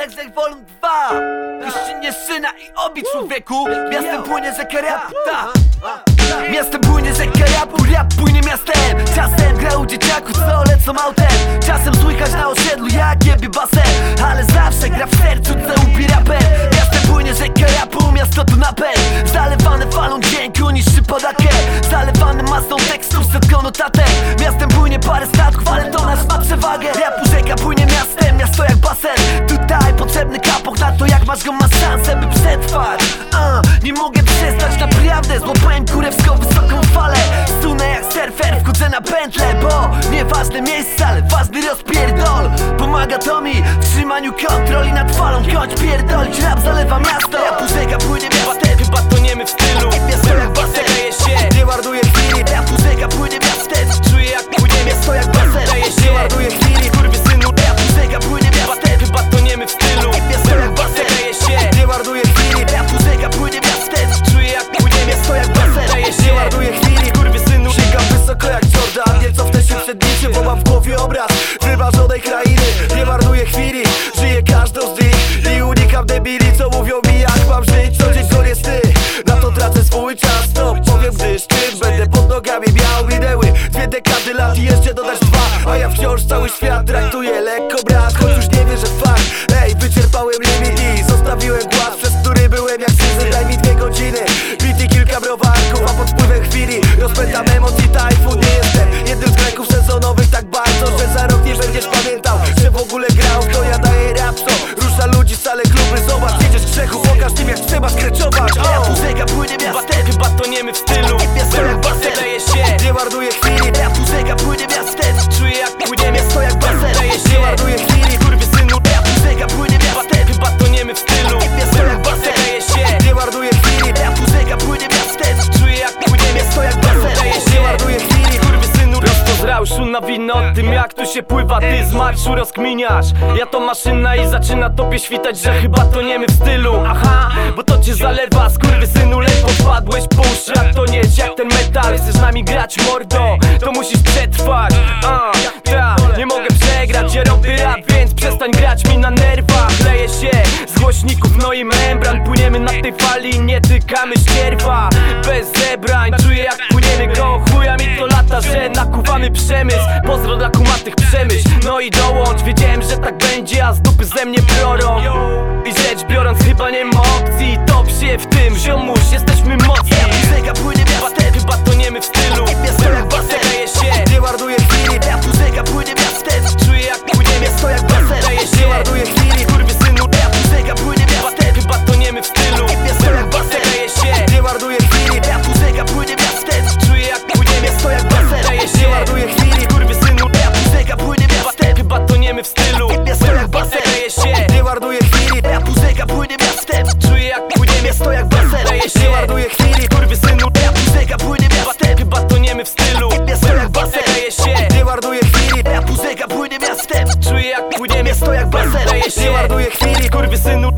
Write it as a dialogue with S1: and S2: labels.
S1: Rexek Volum 2 Gościnnie syna i obi człowieku. Miastem płynie rzeka rapu, ta Miastem płynie rzeka rapu, rap płynie miastem. Czasem gra u dzieciaków, co lecą autem. Czasem słychać na osiedlu jak jebie basen. Ale zawsze gra w sercu, co upi rapem notatek Miastem płynie parę statków, ale to nasz ma przewagę. Rapu rzeka płynie miastem, miasto jak basen. Tutaj potrzebny kapok na to jak masz go masz szansę by przetrwać. Uh, Nie mogę przestać naprawdę, złapałem kurewską wysoką falę. Sunę jak surfer, wchodzę na pętlę Bo nieważne miejsce, ale ważny rozpierdol. Pomaga to mi w trzymaniu kontroli nad falą Kończ pierdolić, rap zalewa miasto. Rapu rzeka płynie miastem.
S2: Chyba to
S3: marnuję chwili,
S1: Rapu rzeka płynie miastem.
S2: Czuję jak płynie
S1: Miasto jak basen.
S3: Nie.
S2: się,
S3: marnuję chwili
S2: kurwy synu
S1: Rapu rzeka płynie miastem.
S2: Chyba to nie my w stylu.
S1: Miasto jak basen
S2: Daje się,
S3: Nie marnuję chwili,
S1: Rapu rzeka płynie miastem.
S2: Czuję jak płynie
S1: Miasto jak basen.
S3: Nie
S2: się,
S3: marnuję chwili
S2: Kurwy synu rozpozrał szum na wino tym jak tu się pływa Ty z marszu rozkminiasz. Ja to maszyna i zaczyna tobie świtać Że chyba to nie my w stylu. Aha, bo to cię zalewa Skurwy synu lekko wpadłeś po uszy ten metal Chcesz z nami grać mordo? To musisz przetrwać A, ta, nie mogę przegrać Ja robię rap, więc przestań grać mi na nerwach. Leje się z głośników, no i membran Płyniemy na tej fali, nie tykamy ścierwa Bez zebrań, czuję jak płyniemy koło chuja mi to lata, że nakuwamy przemysł. Pozdro dla kumatych przemyśl, no i dołącz Wiedziałem, że tak będzie, a z dupy ze mnie biorą I rzecz biorąc chyba nie ma opcji Top
S1: Rzeka płynie miastem
S2: czuję jak płyniemy
S1: Miasto jak
S3: nie
S2: się,
S3: marnuję chwili
S2: kurwy synu
S1: rzeka płynie miastem
S2: Chyba to nie my w stylu.
S1: Miasto jak
S2: Daje się,
S3: Nie marnuję chwili,
S1: rzeka płynie miastem
S2: czuję jak płyniemy
S1: Miasto jak
S3: nie
S2: się,
S3: marnuję chwili
S2: kurwy synu
S1: rzeka płynie miastem
S2: Chyba to nie my w stylu
S1: Miasto jak
S2: Daje się,
S3: Nie marnuję chwili,
S1: rzeka płynie miastem
S2: czuję jak płyniemy
S1: Miasto jak
S3: nie
S2: się,
S3: marnuję chwili,
S2: nie
S3: marnuję chwili
S2: kurwy synu